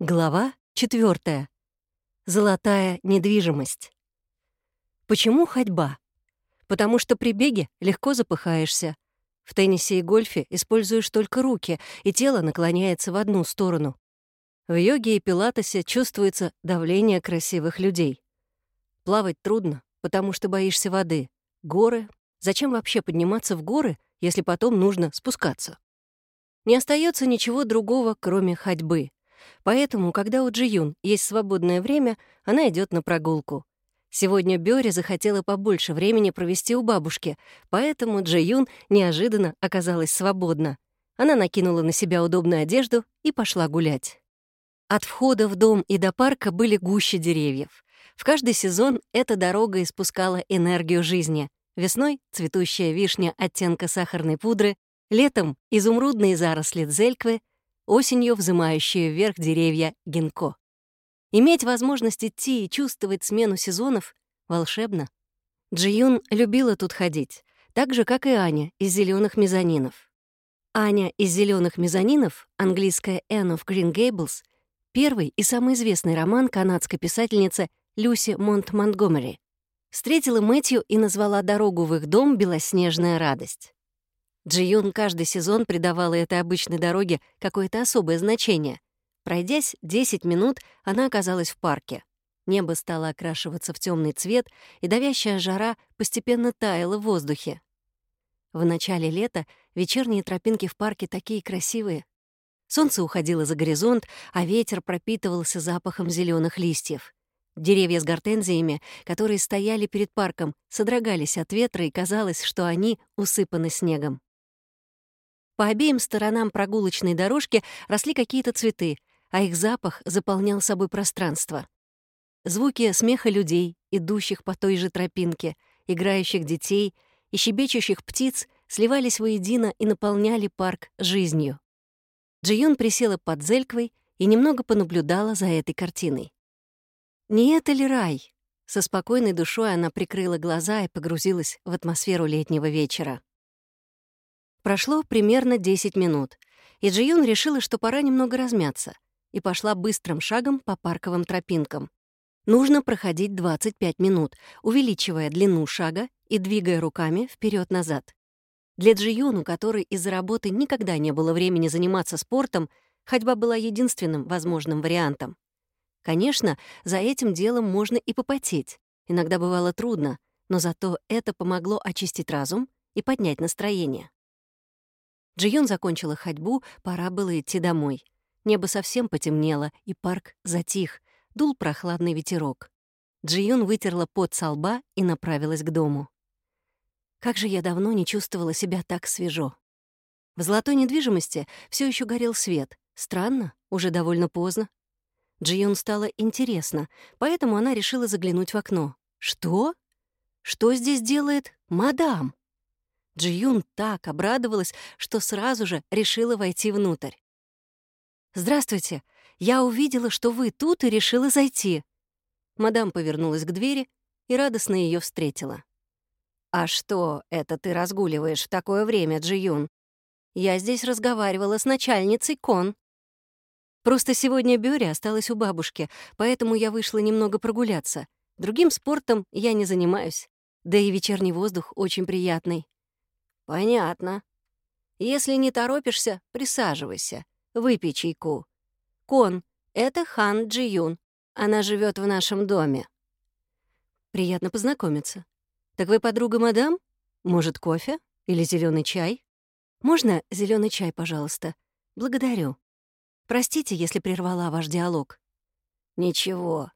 Глава 4. Золотая недвижимость. Почему ходьба? Потому что при беге легко запыхаешься. В теннисе и гольфе используешь только руки, и тело наклоняется в одну сторону. В йоге и пилатесе чувствуется давление красивых людей. Плавать трудно, потому что боишься воды. Горы. Зачем вообще подниматься в горы, если потом нужно спускаться? Не остается ничего другого, кроме ходьбы — Поэтому, когда у Джиюн есть свободное время, она идет на прогулку. Сегодня Бёре захотела побольше времени провести у бабушки, поэтому Джиюн неожиданно оказалась свободна. Она накинула на себя удобную одежду и пошла гулять. От входа в дом и до парка были гуще деревьев. В каждый сезон эта дорога испускала энергию жизни. Весной — цветущая вишня оттенка сахарной пудры, летом — изумрудные заросли дзельквы, осенью взымающие вверх деревья гинко. Иметь возможность идти и чувствовать смену сезонов — волшебно. Джиюн любила тут ходить, так же, как и Аня из зеленых мезонинов». Аня из зеленых мезонинов», английская Anne of Green Gables, первый и самый известный роман канадской писательницы Люси Монт Монтгомери. Встретила Мэтью и назвала дорогу в их дом «Белоснежная радость». Джиюн каждый сезон придавала этой обычной дороге какое-то особое значение. Пройдясь 10 минут, она оказалась в парке. Небо стало окрашиваться в темный цвет, и давящая жара постепенно таяла в воздухе. В начале лета вечерние тропинки в парке такие красивые. Солнце уходило за горизонт, а ветер пропитывался запахом зеленых листьев. Деревья с гортензиями, которые стояли перед парком, содрогались от ветра, и казалось, что они усыпаны снегом. По обеим сторонам прогулочной дорожки росли какие-то цветы, а их запах заполнял собой пространство. Звуки смеха людей, идущих по той же тропинке, играющих детей и щебечущих птиц сливались воедино и наполняли парк жизнью. Джиюн присела под зельквой и немного понаблюдала за этой картиной. Не это ли рай? Со спокойной душой она прикрыла глаза и погрузилась в атмосферу летнего вечера. Прошло примерно 10 минут, и Джиюн решила, что пора немного размяться, и пошла быстрым шагом по парковым тропинкам. Нужно проходить 25 минут, увеличивая длину шага и двигая руками вперед назад Для Джиюн, у которой из-за работы никогда не было времени заниматься спортом, ходьба была единственным возможным вариантом. Конечно, за этим делом можно и попотеть. Иногда бывало трудно, но зато это помогло очистить разум и поднять настроение. Джиюн закончила ходьбу, пора было идти домой. Небо совсем потемнело, и парк затих, дул прохладный ветерок. Джиюн вытерла пот со лба и направилась к дому. Как же я давно не чувствовала себя так свежо. В золотой недвижимости все еще горел свет. Странно, уже довольно поздно. Джиюн стало интересно, поэтому она решила заглянуть в окно. Что? Что здесь делает мадам? Джиюн так обрадовалась, что сразу же решила войти внутрь. «Здравствуйте. Я увидела, что вы тут и решила зайти». Мадам повернулась к двери и радостно ее встретила. «А что это ты разгуливаешь в такое время, Джиюн? Я здесь разговаривала с начальницей Кон». «Просто сегодня Бюри осталась у бабушки, поэтому я вышла немного прогуляться. Другим спортом я не занимаюсь. Да и вечерний воздух очень приятный». «Понятно. Если не торопишься, присаживайся, выпей чайку. Кон, это Хан Джи Юн. Она живет в нашем доме». «Приятно познакомиться. Так вы подруга мадам? Может, кофе или зеленый чай? Можно зеленый чай, пожалуйста? Благодарю. Простите, если прервала ваш диалог». «Ничего.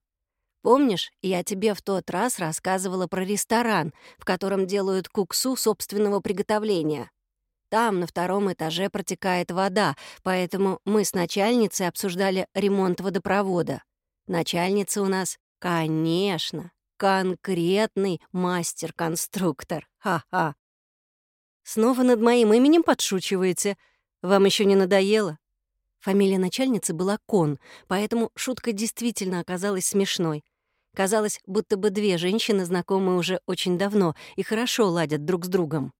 Помнишь, я тебе в тот раз рассказывала про ресторан, в котором делают куксу собственного приготовления? Там на втором этаже протекает вода, поэтому мы с начальницей обсуждали ремонт водопровода. Начальница у нас, конечно, конкретный мастер-конструктор. Ха-ха. Снова над моим именем подшучиваете. Вам еще не надоело? Фамилия начальницы была Кон, поэтому шутка действительно оказалась смешной. Казалось, будто бы две женщины знакомы уже очень давно и хорошо ладят друг с другом.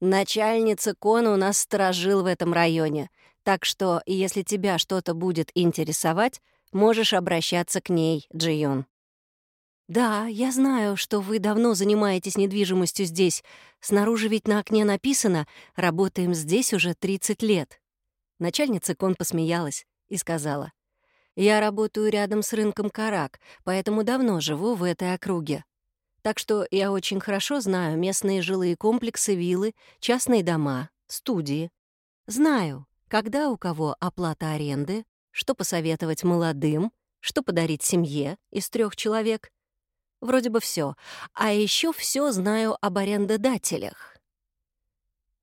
«Начальница Кона у нас сторожил в этом районе. Так что, если тебя что-то будет интересовать, можешь обращаться к ней, Джиюн. «Да, я знаю, что вы давно занимаетесь недвижимостью здесь. Снаружи ведь на окне написано «Работаем здесь уже 30 лет». Начальница Кон посмеялась и сказала, «Я работаю рядом с рынком Карак, поэтому давно живу в этой округе. Так что я очень хорошо знаю местные жилые комплексы, виллы, частные дома, студии. Знаю, когда у кого оплата аренды, что посоветовать молодым, что подарить семье из трех человек. Вроде бы все. А еще все знаю об арендодателях.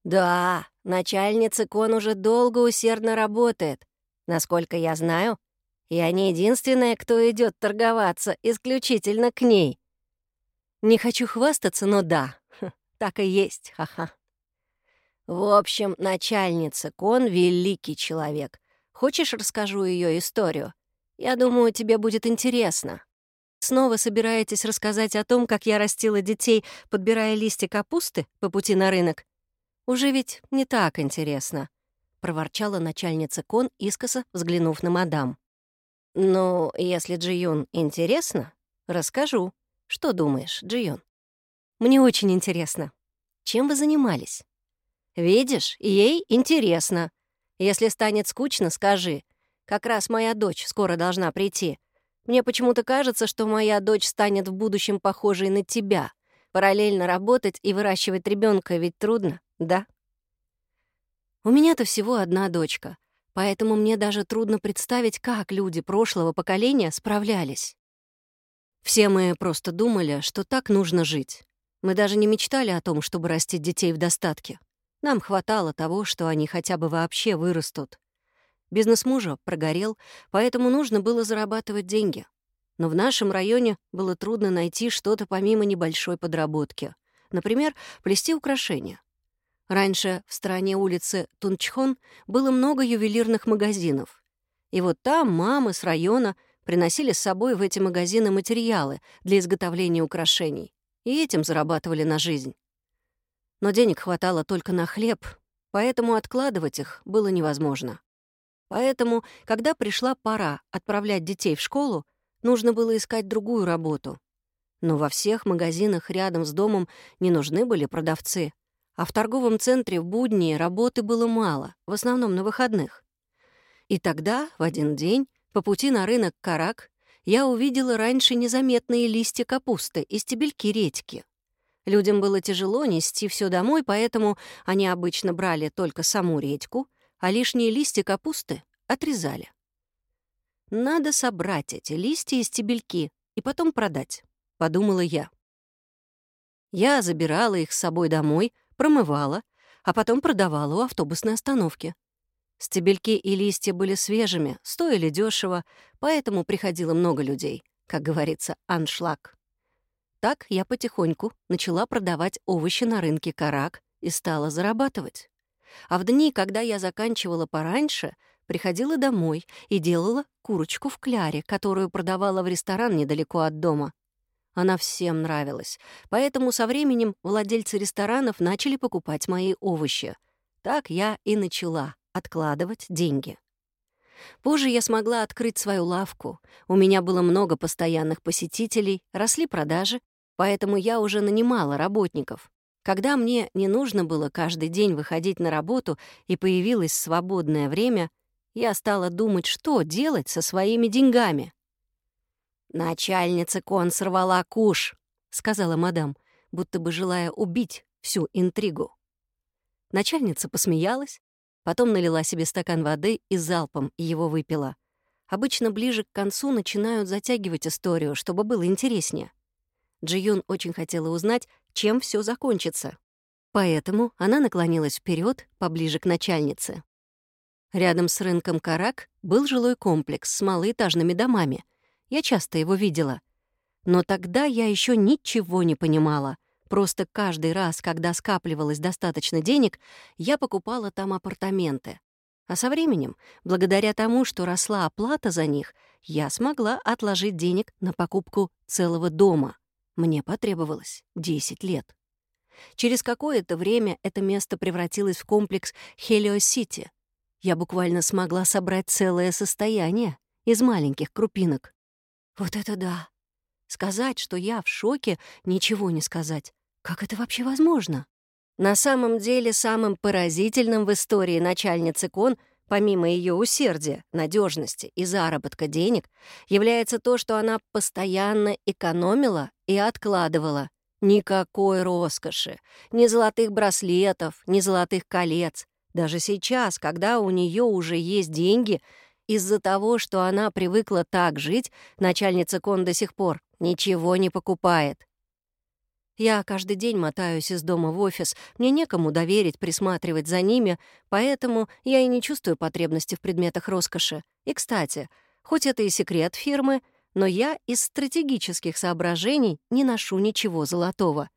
Да, начальница Кон уже долго усердно работает. Насколько я знаю, я не единственная, кто идет торговаться исключительно к ней. Не хочу хвастаться, но да, так и есть, ха-ха. В общем, начальница Кон — великий человек. Хочешь, расскажу ее историю? Я думаю, тебе будет интересно. Снова собираетесь рассказать о том, как я растила детей, подбирая листья капусты по пути на рынок? Уже ведь не так интересно, — проворчала начальница Кон, искоса взглянув на мадам. «Ну, если Джиюн интересно, расскажу», что думаешь, Джион? Мне очень интересно. Чем вы занимались? Видишь, ей интересно. Если станет скучно, скажи. Как раз моя дочь скоро должна прийти. Мне почему-то кажется, что моя дочь станет в будущем похожей на тебя. Параллельно работать и выращивать ребенка ведь трудно, да? У меня-то всего одна дочка, поэтому мне даже трудно представить, как люди прошлого поколения справлялись. Все мы просто думали, что так нужно жить. Мы даже не мечтали о том, чтобы растить детей в достатке. Нам хватало того, что они хотя бы вообще вырастут. Бизнес мужа прогорел, поэтому нужно было зарабатывать деньги. Но в нашем районе было трудно найти что-то помимо небольшой подработки. Например, плести украшения. Раньше в стороне улицы Тунчхон было много ювелирных магазинов. И вот там мамы с района — приносили с собой в эти магазины материалы для изготовления украшений и этим зарабатывали на жизнь. Но денег хватало только на хлеб, поэтому откладывать их было невозможно. Поэтому, когда пришла пора отправлять детей в школу, нужно было искать другую работу. Но во всех магазинах рядом с домом не нужны были продавцы, а в торговом центре в будни работы было мало, в основном на выходных. И тогда, в один день, по пути на рынок Карак я увидела раньше незаметные листья капусты и стебельки редьки. Людям было тяжело нести все домой, поэтому они обычно брали только саму редьку, а лишние листья капусты отрезали. «Надо собрать эти листья и стебельки и потом продать», — подумала я. Я забирала их с собой домой, промывала, а потом продавала у автобусной остановки. Стебельки и листья были свежими, стоили дешево, поэтому приходило много людей, как говорится, аншлаг. Так я потихоньку начала продавать овощи на рынке Карак и стала зарабатывать. А в дни, когда я заканчивала пораньше, приходила домой и делала курочку в кляре, которую продавала в ресторан недалеко от дома. Она всем нравилась, поэтому со временем владельцы ресторанов начали покупать мои овощи. Так я и начала откладывать деньги. Позже я смогла открыть свою лавку. У меня было много постоянных посетителей, росли продажи, поэтому я уже нанимала работников. Когда мне не нужно было каждый день выходить на работу и появилось свободное время, я стала думать, что делать со своими деньгами. «Начальница кон сорвала куш», — сказала мадам, будто бы желая убить всю интригу. Начальница посмеялась, Потом налила себе стакан воды и залпом его выпила. Обычно ближе к концу начинают затягивать историю, чтобы было интереснее. Джиюн очень хотела узнать, чем все закончится. Поэтому она наклонилась вперед, поближе к начальнице. Рядом с рынком Карак был жилой комплекс с малоэтажными домами. Я часто его видела. Но тогда я еще ничего не понимала — Просто каждый раз, когда скапливалось достаточно денег, я покупала там апартаменты. А со временем, благодаря тому, что росла оплата за них, я смогла отложить денег на покупку целого дома. Мне потребовалось 10 лет. Через какое-то время это место превратилось в комплекс Хелио-Сити. Я буквально смогла собрать целое состояние из маленьких крупинок. Вот это да! Сказать, что я в шоке, ничего не сказать. Как это вообще возможно? На самом деле, самым поразительным в истории начальницы Кон, помимо ее усердия, надежности и заработка денег, является то, что она постоянно экономила и откладывала. Никакой роскоши, ни золотых браслетов, ни золотых колец. Даже сейчас, когда у нее уже есть деньги, из-за того, что она привыкла так жить, начальница Кон до сих пор ничего не покупает. Я каждый день мотаюсь из дома в офис, мне некому доверить присматривать за ними, поэтому я и не чувствую потребности в предметах роскоши. И, кстати, хоть это и секрет фирмы, но я из стратегических соображений не ношу ничего золотого.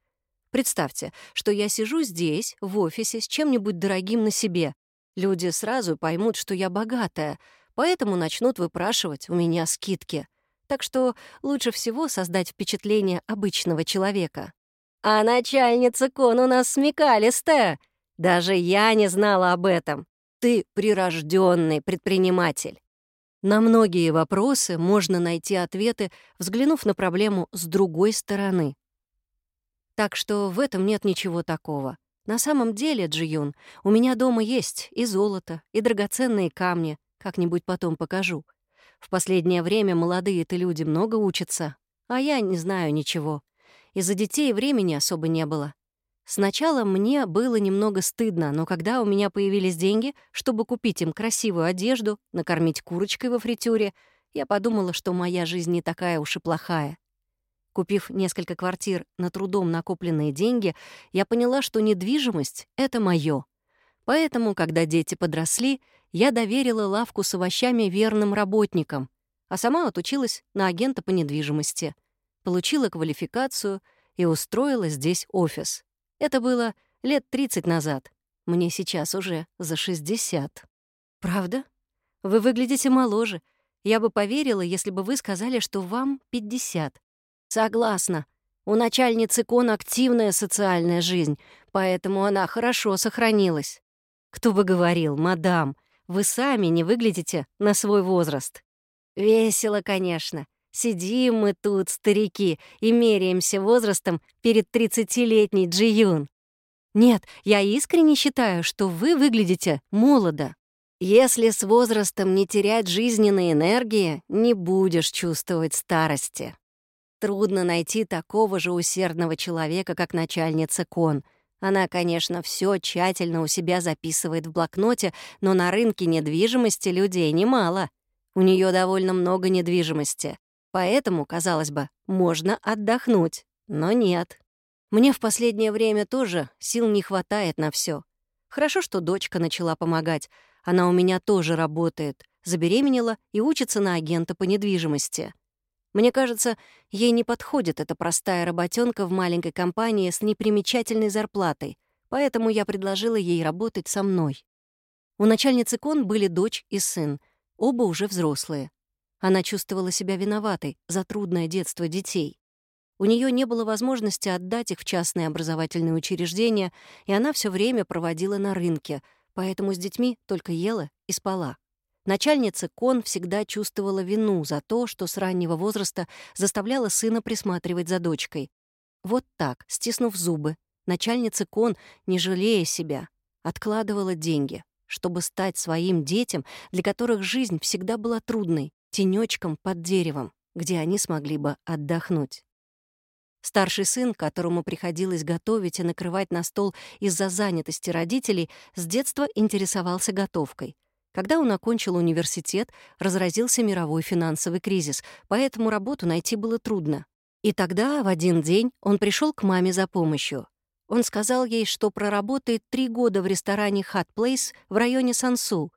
Представьте, что я сижу здесь, в офисе, с чем-нибудь дорогим на себе. Люди сразу поймут, что я богатая, поэтому начнут выпрашивать у меня скидки. Так что лучше всего создать впечатление обычного человека. А начальница Кон у нас смекалистая. Даже я не знала об этом. Ты прирожденный предприниматель. На многие вопросы можно найти ответы, взглянув на проблему с другой стороны. Так что в этом нет ничего такого. На самом деле, Джиюн, у меня дома есть и золото, и драгоценные камни, как-нибудь потом покажу. В последнее время молодые-то люди много учатся, а я не знаю ничего. Из-за детей времени особо не было. Сначала мне было немного стыдно, но когда у меня появились деньги, чтобы купить им красивую одежду, накормить курочкой во фритюре, я подумала, что моя жизнь не такая уж и плохая. Купив несколько квартир на трудом накопленные деньги, я поняла, что недвижимость — это моё. Поэтому, когда дети подросли, я доверила лавку с овощами верным работникам, а сама отучилась на агента по недвижимости, получила квалификацию и устроила здесь офис. Это было лет 30 назад. Мне сейчас уже за 60. Правда? Вы выглядите моложе. Я бы поверила, если бы вы сказали, что вам 50. Согласна. У начальницы Кон активная социальная жизнь, поэтому она хорошо сохранилась. Кто бы говорил, мадам, вы сами не выглядите на свой возраст. Весело, конечно. Сидим мы тут, старики, и меряемся возрастом перед 30-летней Джиюн. Нет, я искренне считаю, что вы выглядите молодо. Если с возрастом не терять жизненной энергии, не будешь чувствовать старости. Трудно найти такого же усердного человека, как начальница Кон. Она, конечно, все тщательно у себя записывает в блокноте, но на рынке недвижимости людей немало. У нее довольно много недвижимости. Поэтому, казалось бы, можно отдохнуть, но нет. Мне в последнее время тоже сил не хватает на все. Хорошо, что дочка начала помогать. Она у меня тоже работает, забеременела и учится на агента по недвижимости. Мне кажется, ей не подходит эта простая работенка в маленькой компании с непримечательной зарплатой, поэтому я предложила ей работать со мной. У начальницы Кон были дочь и сын, оба уже взрослые. Она чувствовала себя виноватой за трудное детство детей. У нее не было возможности отдать их в частные образовательные учреждения, и она все время проводила на рынке, поэтому с детьми только ела и спала. Начальница Кон всегда чувствовала вину за то, что с раннего возраста заставляла сына присматривать за дочкой. Вот так, стиснув зубы, начальница Кон, не жалея себя, откладывала деньги, чтобы стать своим детям, для которых жизнь всегда была трудной, тенечком под деревом, где они смогли бы отдохнуть. Старший сын, которому приходилось готовить и накрывать на стол из-за занятости родителей, с детства интересовался готовкой. Когда он окончил университет, разразился мировой финансовый кризис, поэтому работу найти было трудно. И тогда, в один день, он пришел к маме за помощью. Он сказал ей, что проработает три года в ресторане «Hot Place» в районе Сансу,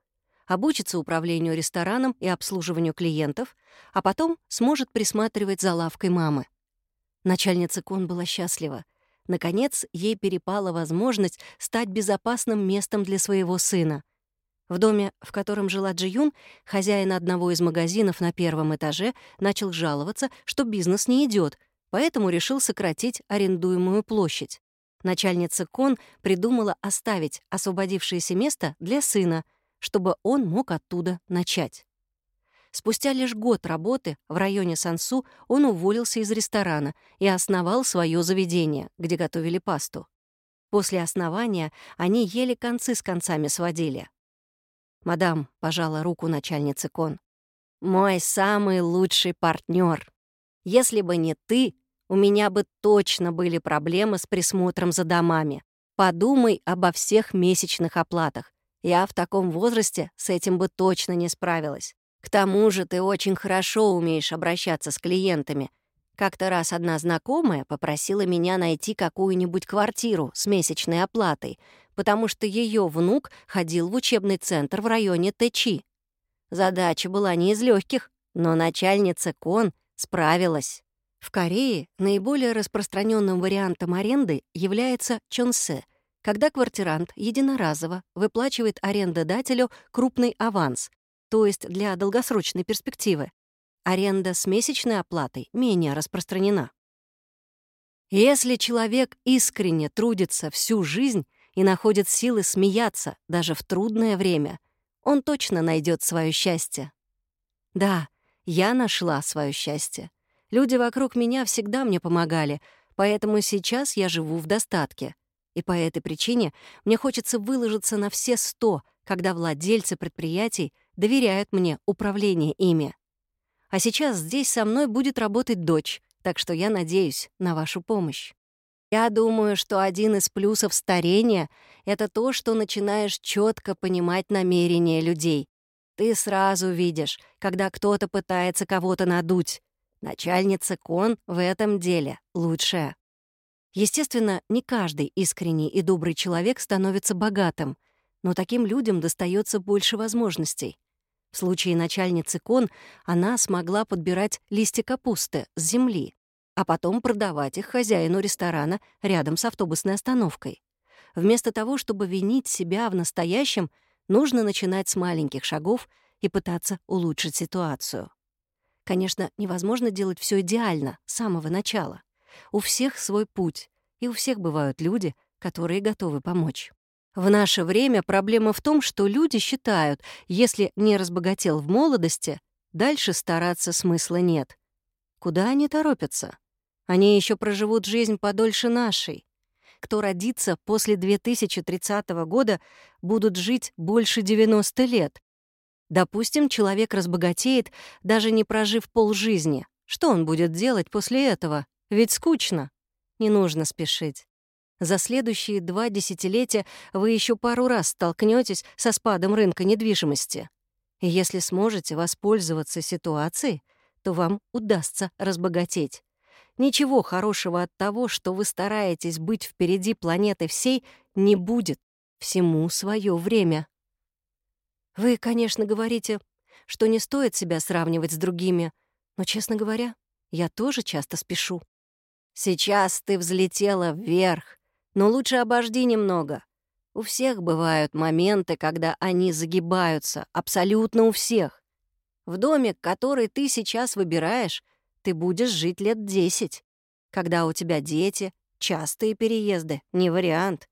обучится управлению рестораном и обслуживанию клиентов, а потом сможет присматривать за лавкой мамы. Начальница Кон была счастлива. Наконец, ей перепала возможность стать безопасным местом для своего сына. В доме, в котором жила Джи хозяин одного из магазинов на первом этаже начал жаловаться, что бизнес не идет, поэтому решил сократить арендуемую площадь. Начальница Кон придумала оставить освободившееся место для сына — чтобы он мог оттуда начать. Спустя лишь год работы в районе Сансу он уволился из ресторана и основал свое заведение, где готовили пасту. После основания они еле концы с концами сводили. Мадам пожала руку начальницы Кон. «Мой самый лучший партнер. Если бы не ты, у меня бы точно были проблемы с присмотром за домами. Подумай обо всех месячных оплатах. Я в таком возрасте с этим бы точно не справилась. К тому же ты очень хорошо умеешь обращаться с клиентами. Как-то раз одна знакомая попросила меня найти какую-нибудь квартиру с месячной оплатой, потому что ее внук ходил в учебный центр в районе Тэчи. Задача была не из легких, но начальница Кон справилась. В Корее наиболее распространенным вариантом аренды является чонсе, когда квартирант единоразово выплачивает арендодателю крупный аванс, то есть для долгосрочной перспективы. Аренда с месячной оплатой менее распространена. Если человек искренне трудится всю жизнь и находит силы смеяться даже в трудное время, он точно найдет свое счастье. Да, я нашла свое счастье. Люди вокруг меня всегда мне помогали, поэтому сейчас я живу в достатке. И по этой причине мне хочется выложиться на все сто, когда владельцы предприятий доверяют мне управление ими. А сейчас здесь со мной будет работать дочь, так что я надеюсь на вашу помощь. Я думаю, что один из плюсов старения — это то, что начинаешь четко понимать намерения людей. Ты сразу видишь, когда кто-то пытается кого-то надуть. Начальница Кон в этом деле лучшая. Естественно, не каждый искренний и добрый человек становится богатым, но таким людям достается больше возможностей. В случае начальницы Кон она смогла подбирать листья капусты с земли, а потом продавать их хозяину ресторана рядом с автобусной остановкой. Вместо того, чтобы винить себя в настоящем, нужно начинать с маленьких шагов и пытаться улучшить ситуацию. Конечно, невозможно делать все идеально с самого начала. У всех свой путь, и у всех бывают люди, которые готовы помочь. В наше время проблема в том, что люди считают, если не разбогател в молодости, дальше стараться смысла нет. Куда они торопятся? Они еще проживут жизнь подольше нашей. Кто родится после 2030 года, будут жить больше 90 лет. Допустим, человек разбогатеет, даже не прожив полжизни. Что он будет делать после этого? Ведь скучно. Не нужно спешить. За следующие два десятилетия вы еще пару раз столкнетесь со спадом рынка недвижимости. И если сможете воспользоваться ситуацией, то вам удастся разбогатеть. Ничего хорошего от того, что вы стараетесь быть впереди планеты всей, не будет. Всему свое время. Вы, конечно, говорите, что не стоит себя сравнивать с другими, но, честно говоря, я тоже часто спешу. Сейчас ты взлетела вверх, но лучше обожди немного. У всех бывают моменты, когда они загибаются, абсолютно у всех. В доме, который ты сейчас выбираешь, ты будешь жить лет десять. Когда у тебя дети, частые переезды — не вариант.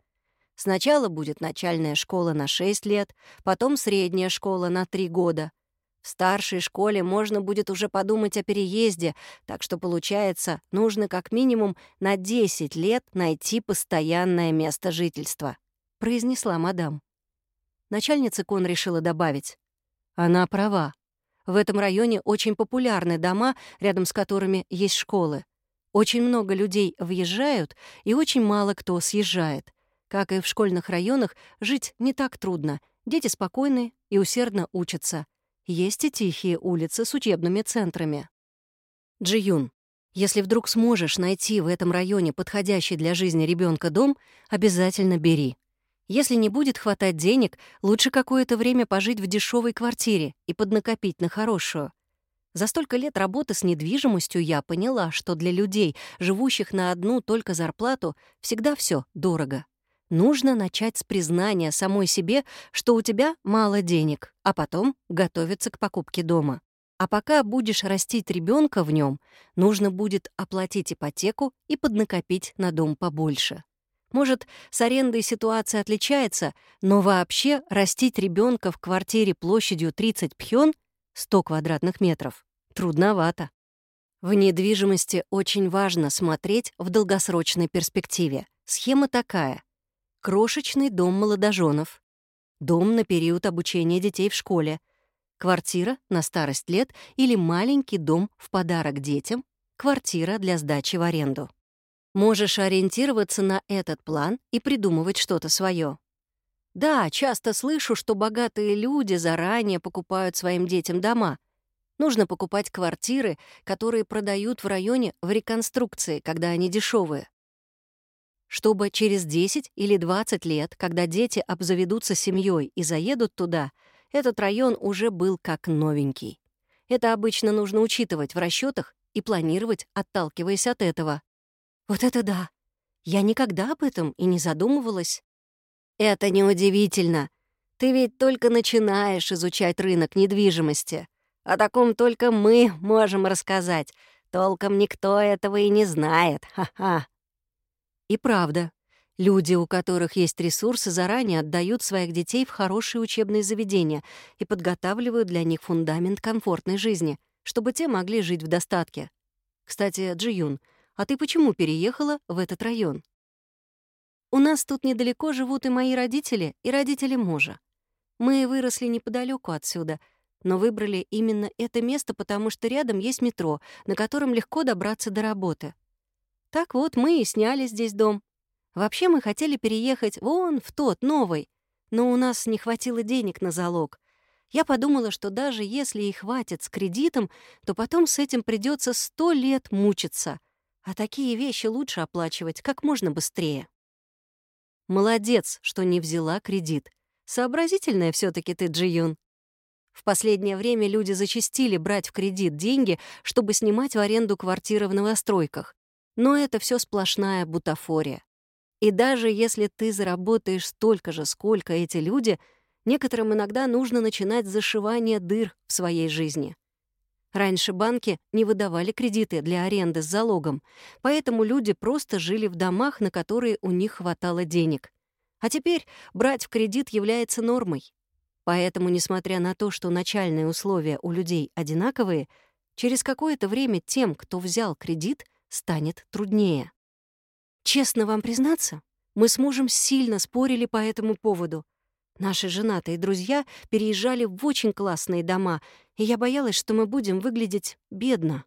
Сначала будет начальная школа на 6 лет, потом средняя школа на 3 года. В старшей школе можно будет уже подумать о переезде, так что, получается, нужно как минимум на 10 лет найти постоянное место жительства», — произнесла мадам. Начальница Кон решила добавить. Она права. В этом районе очень популярны дома, рядом с которыми есть школы. Очень много людей въезжают, и очень мало кто съезжает. Как и в школьных районах, жить не так трудно. Дети спокойны и усердно учатся. Есть и тихие улицы с учебными центрами. Джиюн, если вдруг сможешь найти в этом районе подходящий для жизни ребенка дом, обязательно бери. Если не будет хватать денег, лучше какое-то время пожить в дешевой квартире и поднакопить на хорошую. За столько лет работы с недвижимостью я поняла, что для людей, живущих на одну только зарплату, всегда все дорого. Нужно начать с признания самой себе, что у тебя мало денег, а потом готовиться к покупке дома. А пока будешь растить ребенка в нем, нужно будет оплатить ипотеку и поднакопить на дом побольше. Может, с арендой ситуация отличается, но вообще растить ребенка в квартире площадью 30 пхён, 100 квадратных метров, трудновато. В недвижимости очень важно смотреть в долгосрочной перспективе. Схема такая. Крошечный дом молодоженов, дом на период обучения детей в школе, квартира на старость лет или маленький дом в подарок детям, квартира для сдачи в аренду. Можешь ориентироваться на этот план и придумывать что-то свое. Да, часто слышу, что богатые люди заранее покупают своим детям дома. Нужно покупать квартиры, которые продают в районе в реконструкции, когда они дешевые. Чтобы через 10 или 20 лет, когда дети обзаведутся семьей и заедут туда, этот район уже был как новенький. Это обычно нужно учитывать в расчетах и планировать, отталкиваясь от этого. Вот это да! Я никогда об этом и не задумывалась. Это неудивительно. Ты ведь только начинаешь изучать рынок недвижимости. О таком только мы можем рассказать. Толком никто этого и не знает. Ха-ха. И правда, люди, у которых есть ресурсы, заранее отдают своих детей в хорошие учебные заведения и подготавливают для них фундамент комфортной жизни, чтобы те могли жить в достатке. Кстати, Джиюн — а ты почему переехала в этот район? У нас тут недалеко живут и мои родители, и родители мужа. Мы выросли неподалеку отсюда, но выбрали именно это место, потому что рядом есть метро, на котором легко добраться до работы. Так вот, мы и сняли здесь дом. Вообще мы хотели переехать вон в тот, новый, но у нас не хватило денег на залог. Я подумала, что даже если и хватит с кредитом, то потом с этим придется сто лет мучиться — а такие вещи лучше оплачивать как можно быстрее. Молодец, что не взяла кредит. Сообразительная все таки ты, Джиюн. В последнее время люди зачастили брать в кредит деньги, чтобы снимать в аренду квартиры в новостройках. Но это все сплошная бутафория. И даже если ты заработаешь столько же, сколько эти люди, некоторым иногда нужно начинать зашивание дыр в своей жизни. Раньше банки не выдавали кредиты для аренды с залогом, поэтому люди просто жили в домах, на которые у них хватало денег. А теперь брать в кредит является нормой. Поэтому, несмотря на то, что начальные условия у людей одинаковые, через какое-то время тем, кто взял кредит, станет труднее. Честно вам признаться, мы с мужем сильно спорили по этому поводу. Наши женатые друзья переезжали в очень классные дома, и я боялась, что мы будем выглядеть бедно.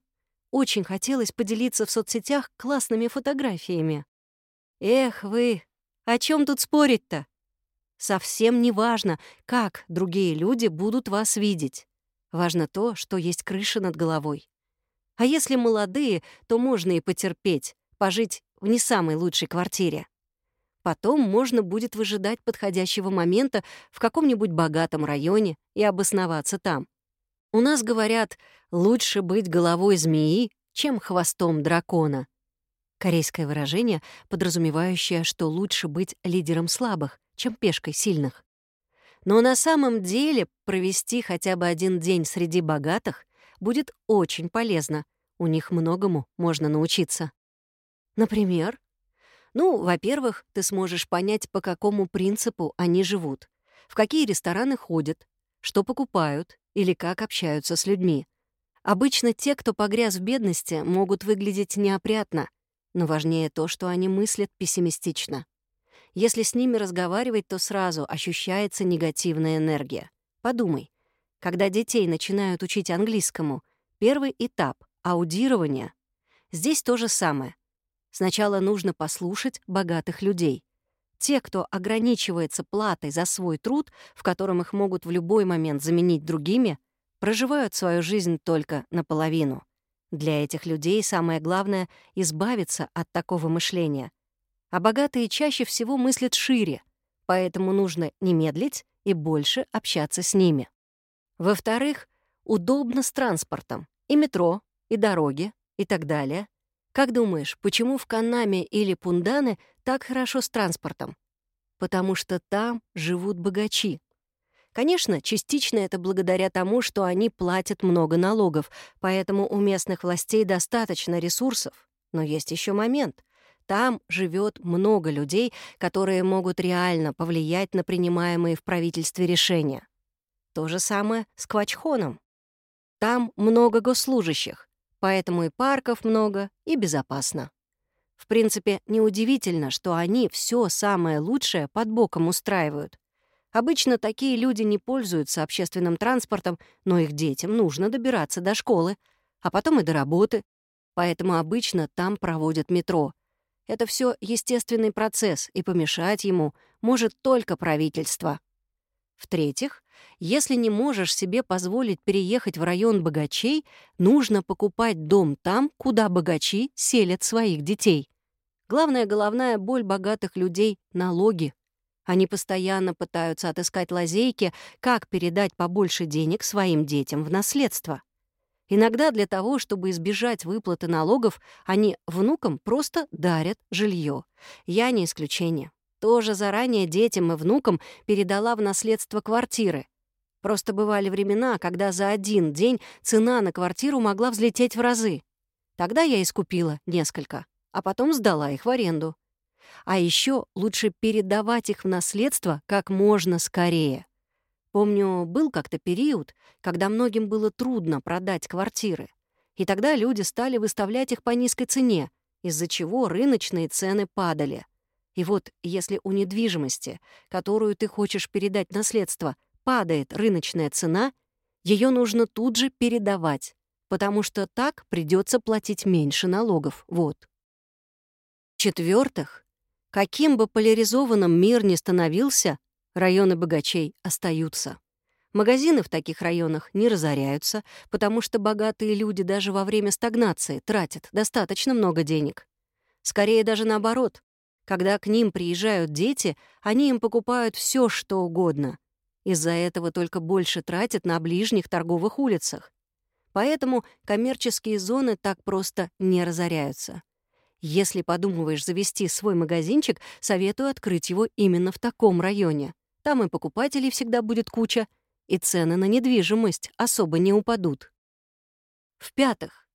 Очень хотелось поделиться в соцсетях классными фотографиями. Эх вы, о чем тут спорить-то? Совсем не важно, как другие люди будут вас видеть. Важно то, что есть крыша над головой. А если молодые, то можно и потерпеть, пожить в не самой лучшей квартире. Потом можно будет выжидать подходящего момента в каком-нибудь богатом районе и обосноваться там. У нас говорят, лучше быть головой змеи, чем хвостом дракона. Корейское выражение, подразумевающее, что лучше быть лидером слабых, чем пешкой сильных. Но на самом деле провести хотя бы один день среди богатых будет очень полезно. У них многому можно научиться. Например, ну, во-первых, ты сможешь понять, по какому принципу они живут, в какие рестораны ходят, что покупают или как общаются с людьми. Обычно те, кто погряз в бедности, могут выглядеть неопрятно, но важнее то, что они мыслят пессимистично. Если с ними разговаривать, то сразу ощущается негативная энергия. Подумай, когда детей начинают учить английскому, первый этап — аудирование. Здесь то же самое — Сначала нужно послушать богатых людей. Те, кто ограничивается платой за свой труд, в котором их могут в любой момент заменить другими, проживают свою жизнь только наполовину. Для этих людей самое главное — избавиться от такого мышления. А богатые чаще всего мыслят шире, поэтому нужно не медлить и больше общаться с ними. Во-вторых, удобно с транспортом, и метро, и дороги, и так далее — как думаешь, почему в Канаме или Пундане так хорошо с транспортом? Потому что там живут богачи. Конечно, частично это благодаря тому, что они платят много налогов, поэтому у местных властей достаточно ресурсов. Но есть еще момент. Там живет много людей, которые могут реально повлиять на принимаемые в правительстве решения. То же самое с Квачхоном. Там много госслужащих, поэтому и парков много, и безопасно. В принципе, неудивительно, что они все самое лучшее под боком устраивают. Обычно такие люди не пользуются общественным транспортом, но их детям нужно добираться до школы, а потом и до работы. Поэтому обычно там проводят метро. Это все естественный процесс, и помешать ему может только правительство. В-третьих, если не можешь себе позволить переехать в район богачей, нужно покупать дом там, куда богачи селят своих детей. Главная головная боль богатых людей — налоги. Они постоянно пытаются отыскать лазейки, как передать побольше денег своим детям в наследство. Иногда для того, чтобы избежать выплаты налогов, они внукам просто дарят жилье. Я не исключение. Тоже заранее детям и внукам передала в наследство квартиры. Просто бывали времена, когда за один день цена на квартиру могла взлететь в разы. Тогда я искупила несколько, а потом сдала их в аренду. А еще лучше передавать их в наследство как можно скорее. Помню, был как-то период, когда многим было трудно продать квартиры. И тогда люди стали выставлять их по низкой цене, из-за чего рыночные цены падали — и вот если у недвижимости, которую ты хочешь передать наследство, падает рыночная цена, ее нужно тут же передавать, потому что так придется платить меньше налогов. Вот. В-четвертых, каким бы поляризованным мир ни становился, районы богачей остаются. Магазины в таких районах не разоряются, потому что богатые люди даже во время стагнации тратят достаточно много денег. Скорее даже наоборот, когда к ним приезжают дети, они им покупают все, что угодно. Из-за этого только больше тратят на ближних торговых улицах. Поэтому коммерческие зоны так просто не разоряются. Если подумываешь завести свой магазинчик, советую открыть его именно в таком районе. Там и покупателей всегда будет куча, и цены на недвижимость особо не упадут. В-пятых,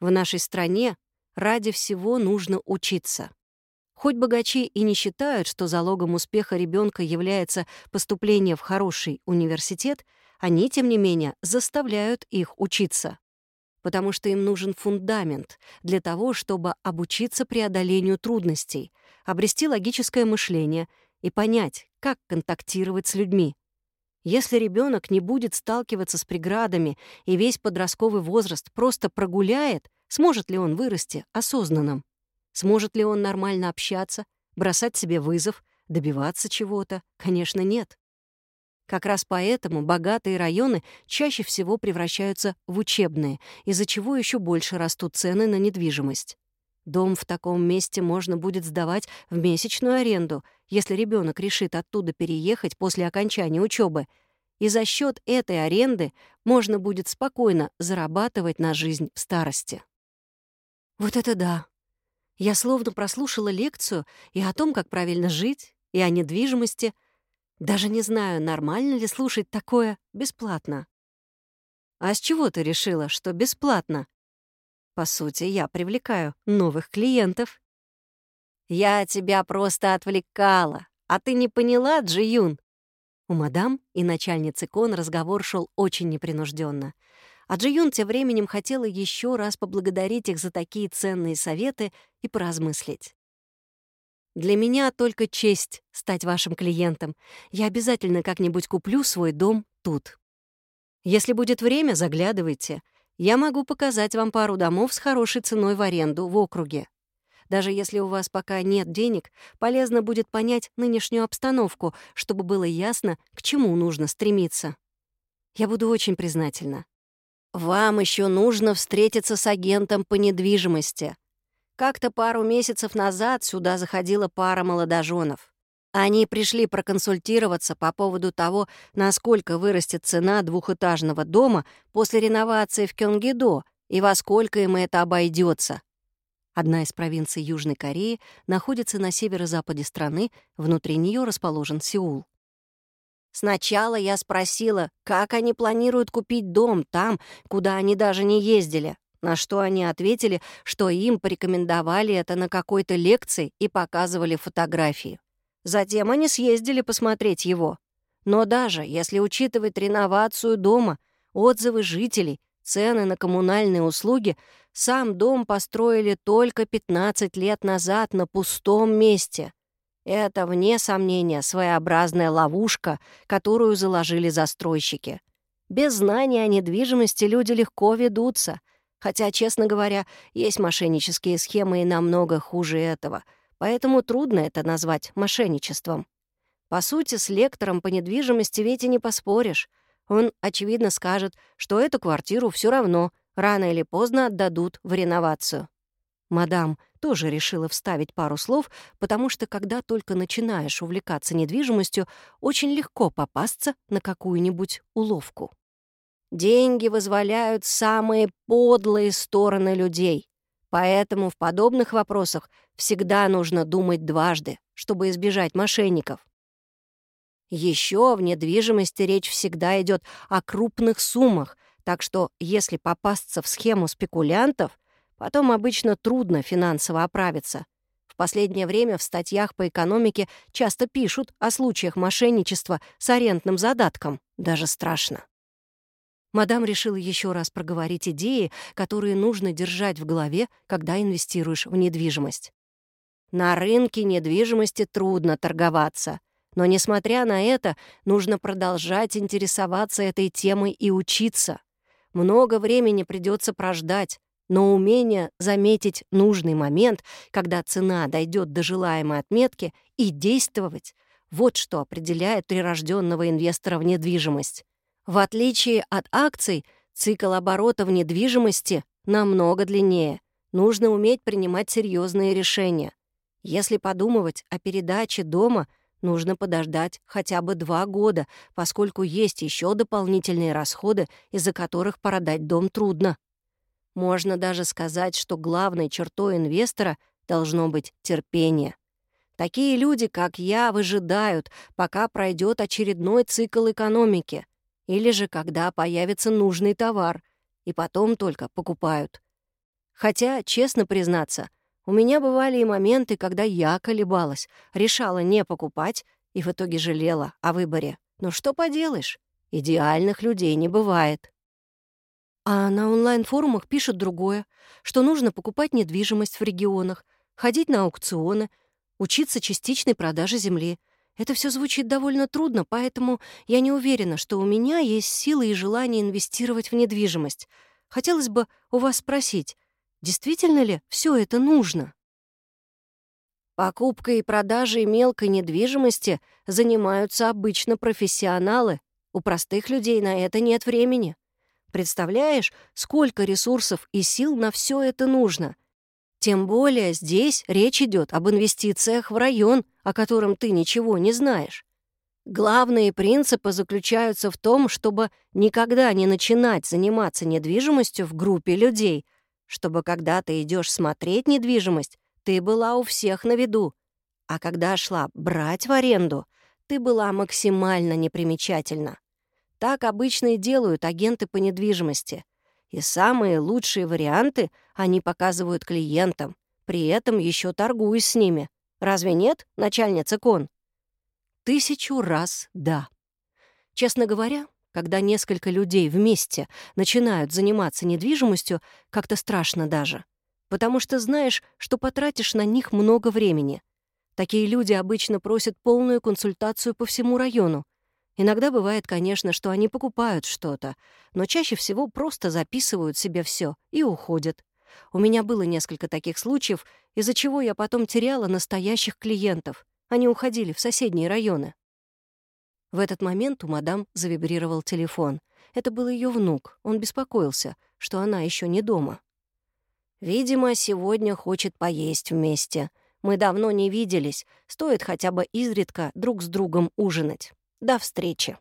в нашей стране ради всего нужно учиться. Хоть богачи и не считают, что залогом успеха ребенка является поступление в хороший университет, они, тем не менее, заставляют их учиться. Потому что им нужен фундамент для того, чтобы обучиться преодолению трудностей, обрести логическое мышление и понять, как контактировать с людьми. Если ребенок не будет сталкиваться с преградами и весь подростковый возраст просто прогуляет, сможет ли он вырасти осознанным? Сможет ли он нормально общаться, бросать себе вызов, добиваться чего-то? Конечно, нет. Как раз поэтому богатые районы чаще всего превращаются в учебные, из-за чего еще больше растут цены на недвижимость. Дом в таком месте можно будет сдавать в месячную аренду, если ребенок решит оттуда переехать после окончания учебы, и за счет этой аренды можно будет спокойно зарабатывать на жизнь в старости. Вот это да! Я словно прослушала лекцию и о том, как правильно жить, и о недвижимости. Даже не знаю, нормально ли слушать такое бесплатно. А с чего ты решила, что бесплатно? По сути, я привлекаю новых клиентов. Я тебя просто отвлекала. А ты не поняла, Джиюн? У мадам и начальницы Кон разговор шел очень непринужденно. А Джиюн тем временем хотела еще раз поблагодарить их за такие ценные советы и поразмыслить. «Для меня только честь стать вашим клиентом. Я обязательно как-нибудь куплю свой дом тут. Если будет время, заглядывайте. Я могу показать вам пару домов с хорошей ценой в аренду в округе. Даже если у вас пока нет денег, полезно будет понять нынешнюю обстановку, чтобы было ясно, к чему нужно стремиться. Я буду очень признательна. Вам еще нужно встретиться с агентом по недвижимости. Как-то пару месяцев назад сюда заходила пара молодоженов. Они пришли проконсультироваться по поводу того, насколько вырастет цена двухэтажного дома после реновации в Кёнгидо и во сколько им это обойдется. Одна из провинций Южной Кореи находится на северо-западе страны, внутри нее расположен Сеул. Сначала я спросила, как они планируют купить дом там, куда они даже не ездили. на что они ответили, что им порекомендовали это на какой-то лекции и показывали фотографии. Затем они съездили посмотреть его. Но даже если учитывать реновацию дома, отзывы жителей, цены на коммунальные услуги, сам дом построили только 15 лет назад на пустом месте. Это, вне сомнения, своеобразная ловушка, которую заложили застройщики. Без знания о недвижимости люди легко ведутся, хотя, честно говоря, есть мошеннические схемы и намного хуже этого, поэтому трудно это назвать мошенничеством. По сути, с лектором по недвижимости ведь и не поспоришь. Он, очевидно, скажет, что эту квартиру все равно рано или поздно отдадут в реновацию. Мадам тоже решила вставить пару слов, потому что когда только начинаешь увлекаться недвижимостью, очень легко попасться на какую-нибудь уловку. Деньги вызволяют самые подлые стороны людей. Поэтому в подобных вопросах всегда нужно думать дважды, чтобы избежать мошенников. Еще в недвижимости речь всегда идет о крупных суммах, так что если попасться в схему спекулянтов, потом обычно трудно финансово оправиться. В последнее время в статьях по экономике часто пишут о случаях мошенничества с арендным задатком. Даже страшно. Мадам решила еще раз проговорить идеи, которые нужно держать в голове, когда инвестируешь в недвижимость. На рынке недвижимости трудно торговаться. Но, несмотря на это, нужно продолжать интересоваться этой темой и учиться. Много времени придется прождать, но умение заметить нужный момент, когда цена дойдет до желаемой отметки, и действовать — вот что определяет прирожденного инвестора в недвижимость. В отличие от акций, цикл оборота в недвижимости намного длиннее. Нужно уметь принимать серьезные решения. Если подумывать о передаче дома — Нужно подождать хотя бы два года, поскольку есть еще дополнительные расходы, из-за которых продать дом трудно. Можно даже сказать, что главной чертой инвестора должно быть терпение. Такие люди, как я, выжидают, пока пройдет очередной цикл экономики, или же когда появится нужный товар, и потом только покупают. Хотя, честно признаться, у меня бывали и моменты, когда я колебалась, решала не покупать и в итоге жалела о выборе. Но что поделаешь, идеальных людей не бывает. А на онлайн-форумах пишут другое, что нужно покупать недвижимость в регионах, ходить на аукционы, учиться частичной продаже земли. Это все звучит довольно трудно, поэтому я не уверена, что у меня есть силы и желание инвестировать в недвижимость. Хотелось бы у вас спросить, Действительно ли все это нужно? Покупкой и продажей мелкой недвижимости занимаются обычно профессионалы. У простых людей на это нет времени. Представляешь, сколько ресурсов и сил на все это нужно? Тем более здесь речь идет об инвестициях в район, о котором ты ничего не знаешь. Главные принципы заключаются в том, чтобы никогда не начинать заниматься недвижимостью в группе людей — чтобы когда ты идешь смотреть недвижимость, ты была у всех на виду. А когда шла брать в аренду, ты была максимально непримечательна. Так обычно и делают агенты по недвижимости. И самые лучшие варианты они показывают клиентам, при этом еще торгуясь с ними. Разве нет, начальница Кон? Тысячу раз да. Честно говоря, когда несколько людей вместе начинают заниматься недвижимостью, как-то страшно даже. Потому что знаешь, что потратишь на них много времени. Такие люди обычно просят полную консультацию по всему району. Иногда бывает, конечно, что они покупают что-то, но чаще всего просто записывают себе все и уходят. У меня было несколько таких случаев, из-за чего я потом теряла настоящих клиентов. Они уходили в соседние районы. В этот момент у мадам завибрировал телефон. Это был ее внук. Он беспокоился, что она еще не дома. «Видимо, сегодня хочет поесть вместе. Мы давно не виделись. Стоит хотя бы изредка друг с другом ужинать. До встречи».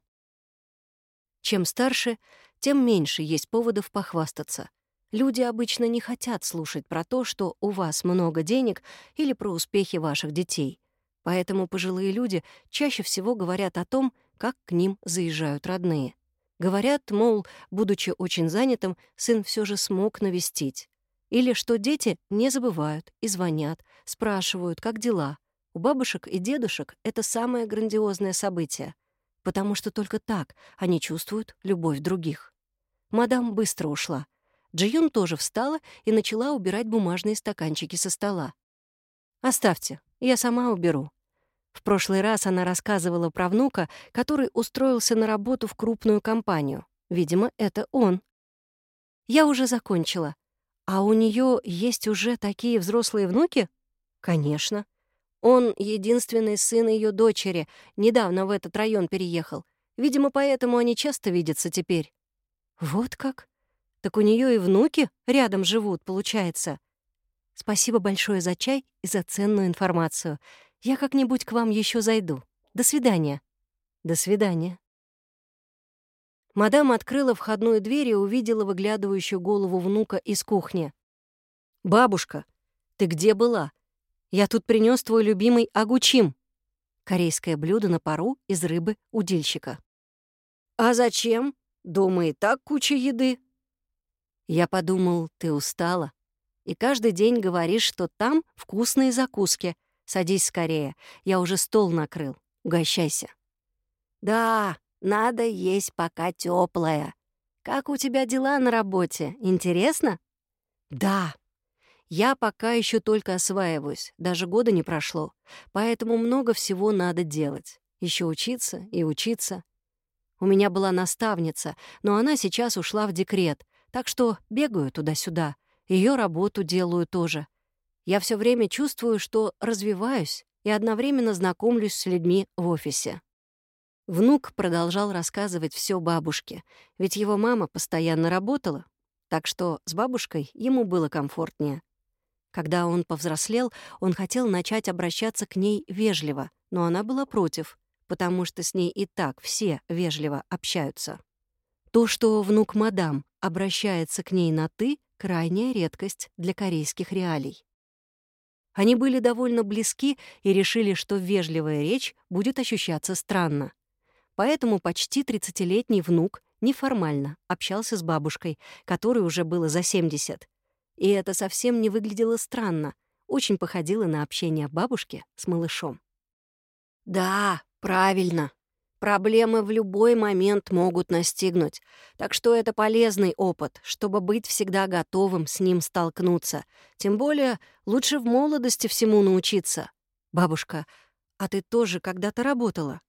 Чем старше, тем меньше есть поводов похвастаться. Люди обычно не хотят слушать про то, что у вас много денег или про успехи ваших детей — Поэтому пожилые люди чаще всего говорят о том, как к ним заезжают родные. Говорят, мол, будучи очень занятым, сын все же смог навестить. Или что дети не забывают и звонят, спрашивают, как дела. У бабушек и дедушек это самое грандиозное событие, потому что только так они чувствуют любовь других. Мадам быстро ушла. Джиюн тоже встала и начала убирать бумажные стаканчики со стола. «Оставьте, я сама уберу». В прошлый раз она рассказывала про внука, который устроился на работу в крупную компанию. Видимо, это он. «Я уже закончила. А у нее есть уже такие взрослые внуки?» «Конечно. Он единственный сын ее дочери, недавно в этот район переехал. Видимо, поэтому они часто видятся теперь». «Вот как? Так у нее и внуки рядом живут, получается. Спасибо большое за чай и за ценную информацию. Я как-нибудь к вам еще зайду. До свидания». «До свидания». Мадам открыла входную дверь и увидела выглядывающую голову внука из кухни. «Бабушка, ты где была? Я тут принес твой любимый агучим». Корейское блюдо на пару из рыбы удильщика. «А зачем? Думаю, так куча еды». Я подумал, ты устала. И каждый день говоришь, что там вкусные закуски. Садись скорее, я уже стол накрыл. Угощайся. «Да, надо есть пока теплое. Как у тебя дела на работе? Интересно?» «Да. Я пока еще только осваиваюсь, даже года не прошло, поэтому много всего надо делать. Еще учиться и учиться. У меня была наставница, но она сейчас ушла в декрет, так что бегаю туда-сюда, ее работу делаю тоже. Я все время чувствую, что развиваюсь и одновременно знакомлюсь с людьми в офисе. Внук продолжал рассказывать все бабушке, ведь его мама постоянно работала, так что с бабушкой ему было комфортнее. Когда он повзрослел, он хотел начать обращаться к ней вежливо, но она была против, потому что с ней и так все вежливо общаются. То, что внук мадам обращается к ней на «ты», — крайняя редкость для корейских реалий. Они были довольно близки и решили, что вежливая речь будет ощущаться странно. Поэтому почти 30-летний внук неформально общался с бабушкой, которой уже было за 70. И это совсем не выглядело странно, очень походило на общение бабушки с малышом. «Да, правильно. Проблемы в любой момент могут настигнуть, так что это полезный опыт, чтобы быть всегда готовым с ним столкнуться. Тем более лучше в молодости всему научиться. Бабушка, а ты тоже когда-то работала?»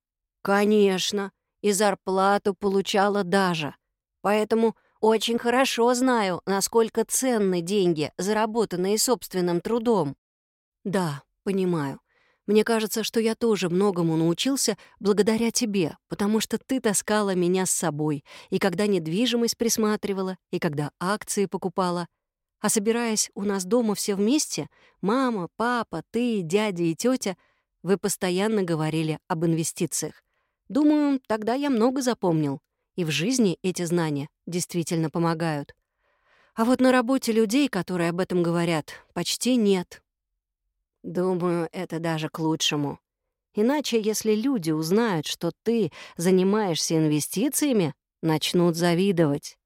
«Конечно, и зарплату получала даже. Поэтому очень хорошо знаю, насколько ценны деньги, заработанные собственным трудом». «Да, понимаю. Мне кажется, что я тоже многому научился благодаря тебе, потому что ты таскала меня с собой, и когда недвижимость присматривала, и когда акции покупала. А собираясь у нас дома все вместе, мама, папа, ты, дядя и тетя, вы постоянно говорили об инвестициях. Думаю, тогда я много запомнил. И в жизни эти знания действительно помогают. А вот на работе людей, которые об этом говорят, почти нет. Думаю, это даже к лучшему. Иначе, если люди узнают, что ты занимаешься инвестициями, начнут завидовать.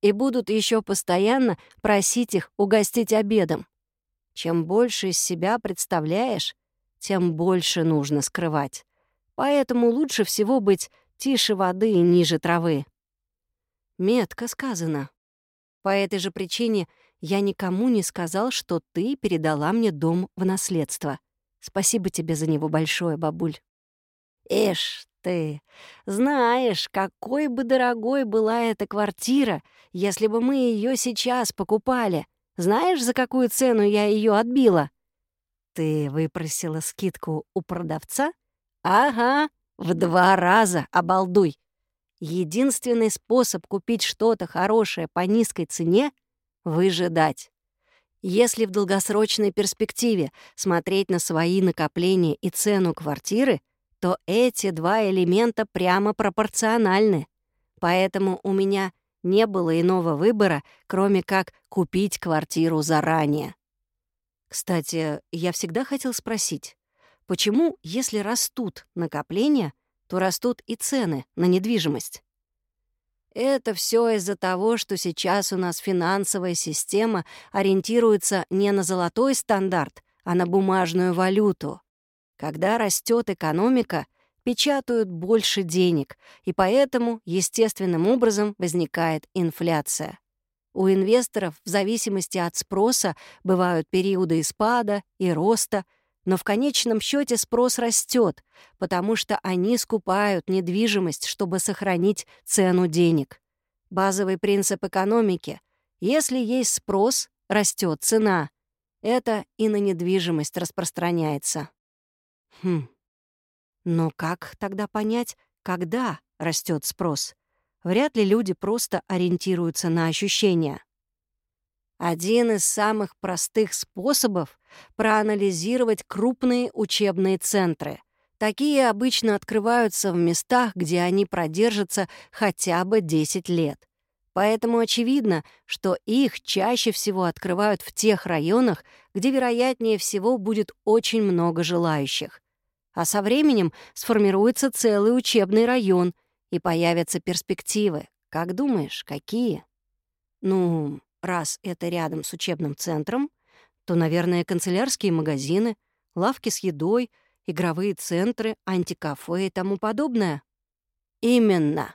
И будут еще постоянно просить их угостить обедом. Чем больше из себя представляешь, тем больше нужно скрывать. Поэтому лучше всего быть тише воды и ниже травы. Метко сказано. По этой же причине я никому не сказал, что ты передала мне дом в наследство. Спасибо тебе за него большое, бабуль. Эш ты, знаешь, какой бы дорогой была эта квартира, если бы мы ее сейчас покупали. Знаешь, за какую цену я ее отбила? Ты выпросила скидку у продавца? Ага, в два раза, обалдуй. Единственный способ купить что-то хорошее по низкой цене — выжидать. Если в долгосрочной перспективе смотреть на свои накопления и цену квартиры, то эти два элемента прямо пропорциональны. Поэтому у меня не было иного выбора, кроме как купить квартиру заранее. Кстати, я всегда хотел спросить, Почему, если растут накопления, то растут и цены на недвижимость? Это все из-за того, что сейчас у нас финансовая система ориентируется не на золотой стандарт, а на бумажную валюту. Когда растет экономика, печатают больше денег, и поэтому естественным образом возникает инфляция. У инвесторов в зависимости от спроса бывают периоды и спада, и роста, но в конечном счете спрос растет, потому что они скупают недвижимость, чтобы сохранить цену денег. Базовый принцип экономики — если есть спрос, растет цена. Это и на недвижимость распространяется. Хм. Но как тогда понять, когда растет спрос? Вряд ли люди просто ориентируются на ощущения. Один из самых простых способов — проанализировать крупные учебные центры. Такие обычно открываются в местах, где они продержатся хотя бы 10 лет. Поэтому очевидно, что их чаще всего открывают в тех районах, где, вероятнее всего, будет очень много желающих. А со временем сформируется целый учебный район, и появятся перспективы. Как думаешь, какие? Ну, раз это рядом с учебным центром, то, наверное, канцелярские магазины, лавки с едой, игровые центры, антикафе и тому подобное. Именно.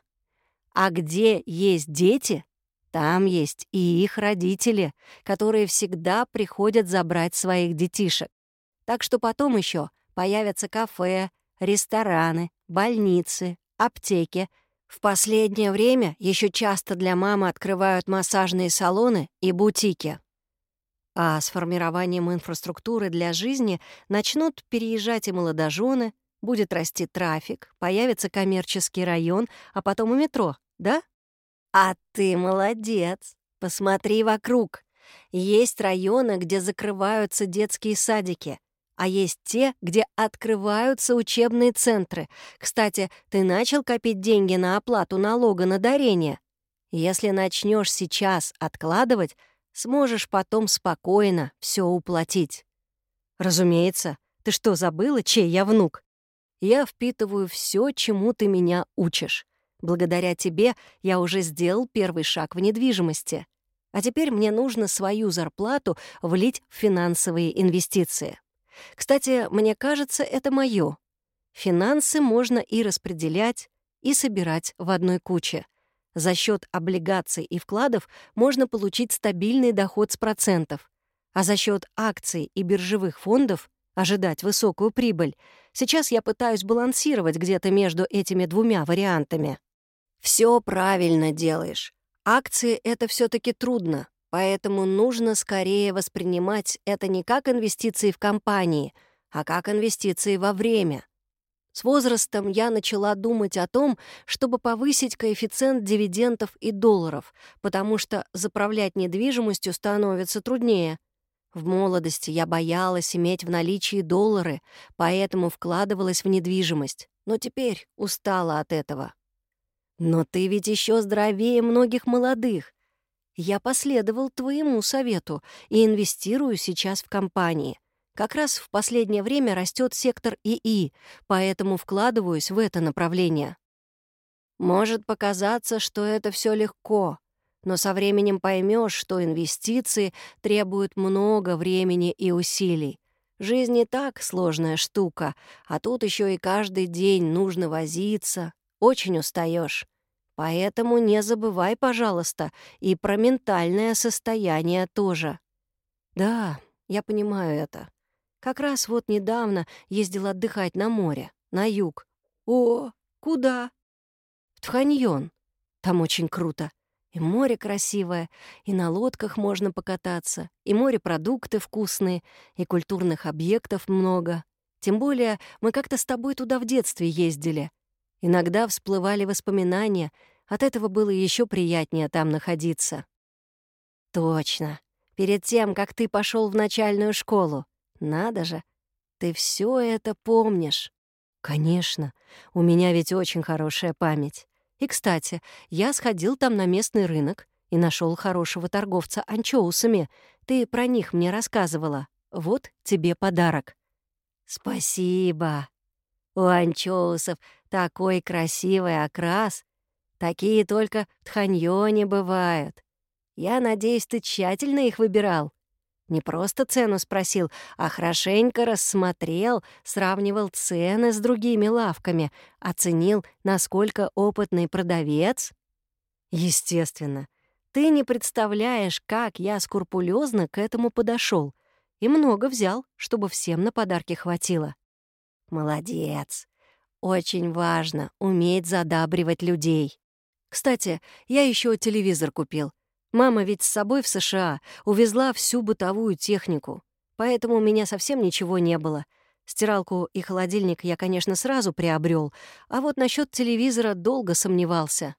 А где есть дети, там есть и их родители, которые всегда приходят забрать своих детишек. Так что потом еще появятся кафе, рестораны, больницы, аптеки. В последнее время еще часто для мамы открывают массажные салоны и бутики. А с формированием инфраструктуры для жизни начнут переезжать и молодожены, будет расти трафик, появится коммерческий район, а потом и метро, да? А ты молодец. Посмотри вокруг. Есть районы, где закрываются детские садики, а есть те, где открываются учебные центры. Кстати, ты начал копить деньги на оплату налога на дарение? Если начнешь сейчас откладывать, сможешь потом спокойно все уплатить. Разумеется. Ты что, забыла, чей я внук? Я впитываю все, чему ты меня учишь. Благодаря тебе я уже сделал первый шаг в недвижимости. А теперь мне нужно свою зарплату влить в финансовые инвестиции. Кстати, мне кажется, это моё. Финансы можно и распределять, и собирать в одной куче. За счет облигаций и вкладов можно получить стабильный доход с процентов, а за счет акций и биржевых фондов ожидать высокую прибыль. Сейчас я пытаюсь балансировать где-то между этими двумя вариантами. Все правильно делаешь. Акции — это все таки трудно, поэтому нужно скорее воспринимать это не как инвестиции в компании, а как инвестиции во время. С возрастом я начала думать о том, чтобы повысить коэффициент дивидендов и долларов, потому что заправлять недвижимостью становится труднее. В молодости я боялась иметь в наличии доллары, поэтому вкладывалась в недвижимость, но теперь устала от этого. Но ты ведь еще здоровее многих молодых. Я последовал твоему совету и инвестирую сейчас в компании. Как раз в последнее время растет сектор ИИ, поэтому вкладываюсь в это направление. Может показаться, что это все легко, но со временем поймешь, что инвестиции требуют много времени и усилий. Жизнь не так сложная штука, а тут еще и каждый день нужно возиться, очень устаешь. Поэтому не забывай, пожалуйста, и про ментальное состояние тоже. Да, я понимаю это. Как раз вот недавно ездил отдыхать на море, на юг. О, куда? В Тханьон. Там очень круто. И море красивое, и на лодках можно покататься, и морепродукты вкусные, и культурных объектов много. Тем более мы как-то с тобой туда в детстве ездили. Иногда всплывали воспоминания, от этого было еще приятнее там находиться. Точно. Перед тем, как ты пошел в начальную школу. Надо же. Ты все это помнишь. Конечно. У меня ведь очень хорошая память. И, кстати, я сходил там на местный рынок и нашел хорошего торговца анчоусами. Ты про них мне рассказывала. Вот тебе подарок. Спасибо. У анчоусов такой красивый окрас. Такие только в Тханьоне бывают. Я надеюсь, ты тщательно их выбирал. Не просто цену спросил, а хорошенько рассмотрел, сравнивал цены с другими лавками, оценил, насколько опытный продавец. Естественно. Ты не представляешь, как я скрупулезно к этому подошел и много взял, чтобы всем на подарки хватило. Молодец. Очень важно уметь задабривать людей. Кстати, я еще телевизор купил. Мама ведь с собой в США увезла всю бытовую технику, поэтому у меня совсем ничего не было. Стиралку и холодильник я, конечно, сразу приобрел, а вот насчет телевизора долго сомневался.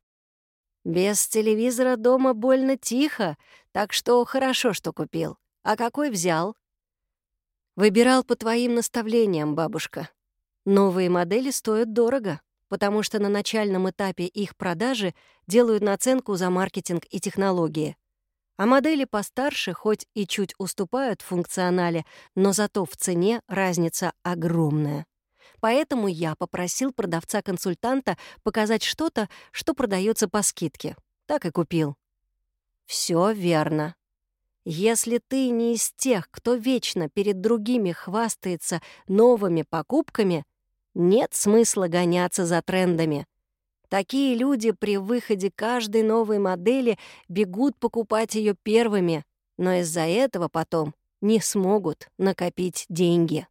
Без телевизора дома больно тихо, так что хорошо, что купил. А какой взял? Выбирал по твоим наставлениям, бабушка. Новые модели стоят дорого потому что на начальном этапе их продажи делают наценку за маркетинг и технологии. А модели постарше хоть и чуть уступают в функционале, но зато в цене разница огромная. Поэтому я попросил продавца-консультанта показать что-то, что продается по скидке. Так и купил. Все верно. Если ты не из тех, кто вечно перед другими хвастается новыми покупками — нет смысла гоняться за трендами. Такие люди при выходе каждой новой модели бегут покупать ее первыми, но из-за этого потом не смогут накопить деньги.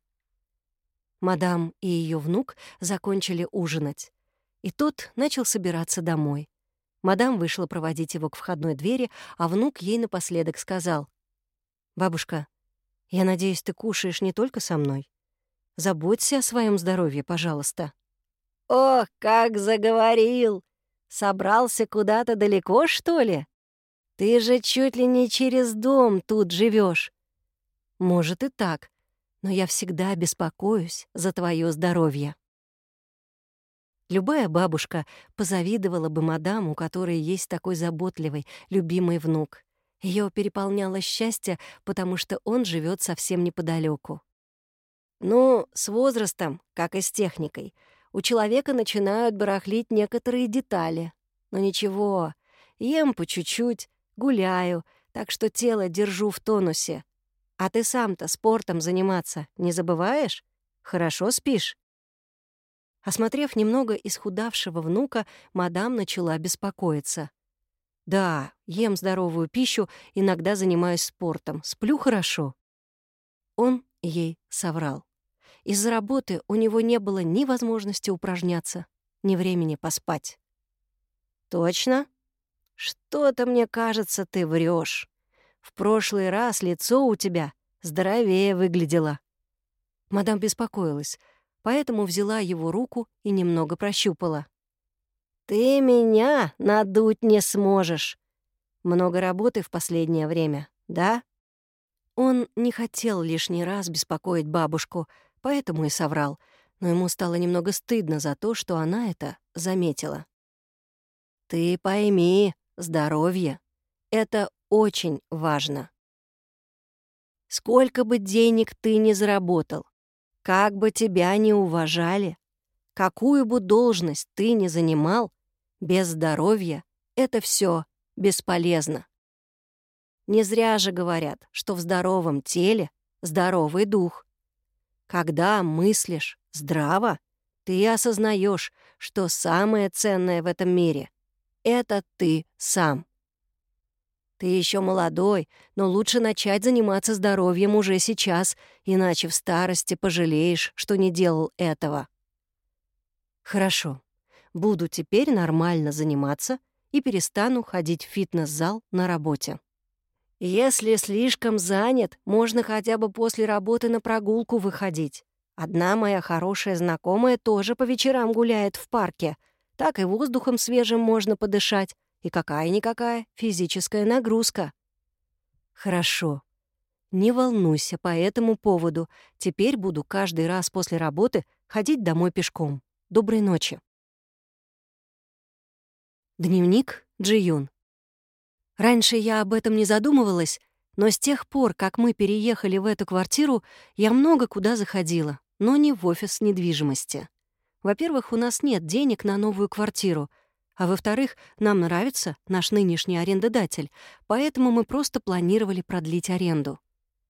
Мадам и ее внук закончили ужинать, и тот начал собираться домой. Мадам вышла проводить его к входной двери, а внук ей напоследок сказал, «Бабушка, я надеюсь, ты кушаешь не только со мной. Заботься о своем здоровье, пожалуйста». «Ох, как заговорил! Собрался куда-то далеко, что ли? Ты же чуть ли не через дом тут живешь. «Может и так, но я всегда беспокоюсь за твое здоровье». Любая бабушка позавидовала бы мадам, у которой есть такой заботливый, любимый внук. Ее переполняло счастье, потому что он живет совсем неподалеку. Ну, с возрастом, как и с техникой, у человека начинают барахлить некоторые детали. Но ничего, ем по чуть-чуть, гуляю, так что тело держу в тонусе. А ты сам-то спортом заниматься не забываешь? Хорошо спишь?» Осмотрев немного исхудавшего внука, мадам начала беспокоиться. «Да, ем здоровую пищу, иногда занимаюсь спортом, сплю хорошо». Он ей соврал. Из-за работы у него не было ни возможности упражняться, ни времени поспать. «Точно? Что-то, мне кажется, ты врешь. В прошлый раз лицо у тебя здоровее выглядело». Мадам беспокоилась, поэтому взяла его руку и немного прощупала. «Ты меня надуть не сможешь. Много работы в последнее время, да?» Он не хотел лишний раз беспокоить бабушку, поэтому и соврал, но ему стало немного стыдно за то, что она это заметила. «Ты пойми, здоровье — это очень важно. Сколько бы денег ты ни заработал, как бы тебя ни уважали, какую бы должность ты ни занимал, без здоровья это все бесполезно. Не зря же говорят, что в здоровом теле здоровый дух. Когда мыслишь здраво, ты осознаешь, что самое ценное в этом мире — это ты сам. Ты еще молодой, но лучше начать заниматься здоровьем уже сейчас, иначе в старости пожалеешь, что не делал этого. Хорошо. Буду теперь нормально заниматься и перестану ходить в фитнес-зал на работе. Если слишком занят, можно хотя бы после работы на прогулку выходить. Одна моя хорошая знакомая тоже по вечерам гуляет в парке. Так и воздухом свежим можно подышать. И какая-никакая физическая нагрузка. Хорошо. Не волнуйся по этому поводу. Теперь буду каждый раз после работы ходить домой пешком. Доброй ночи. Дневник Джиюн. Раньше я об этом не задумывалась, но с тех пор, как мы переехали в эту квартиру, я много куда заходила, но не в офис недвижимости. Во-первых, у нас нет денег на новую квартиру, а во-вторых, нам нравится наш нынешний арендодатель, поэтому мы просто планировали продлить аренду.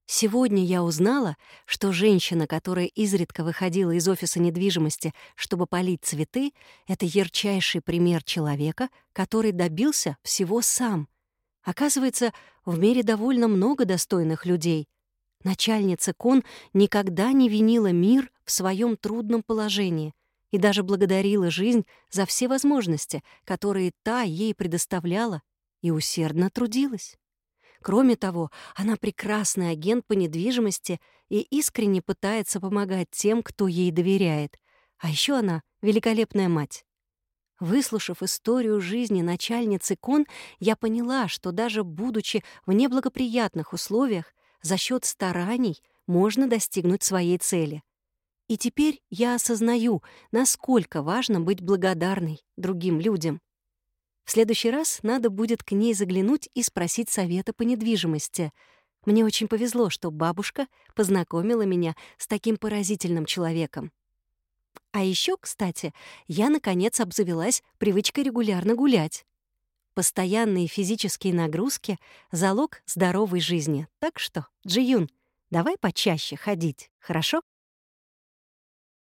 Сегодня я узнала, что женщина, которая изредка выходила из офиса недвижимости, чтобы полить цветы, это ярчайший пример человека, который добился всего сам. Оказывается, в мире довольно много достойных людей. Начальница Кон никогда не винила мир в своем трудном положении и даже благодарила жизнь за все возможности, которые та ей предоставляла, и усердно трудилась. Кроме того, она прекрасный агент по недвижимости и искренне пытается помогать тем, кто ей доверяет. А еще она великолепная мать. Выслушав историю жизни начальницы Кон, я поняла, что даже будучи в неблагоприятных условиях, за счет стараний можно достигнуть своей цели. И теперь я осознаю, насколько важно быть благодарной другим людям. В следующий раз надо будет к ней заглянуть и спросить совета по недвижимости. Мне очень повезло, что бабушка познакомила меня с таким поразительным человеком. А еще, кстати, я, наконец, обзавелась привычкой регулярно гулять. Постоянные физические нагрузки — залог здоровой жизни. Так что, Джиюн, давай почаще ходить, хорошо?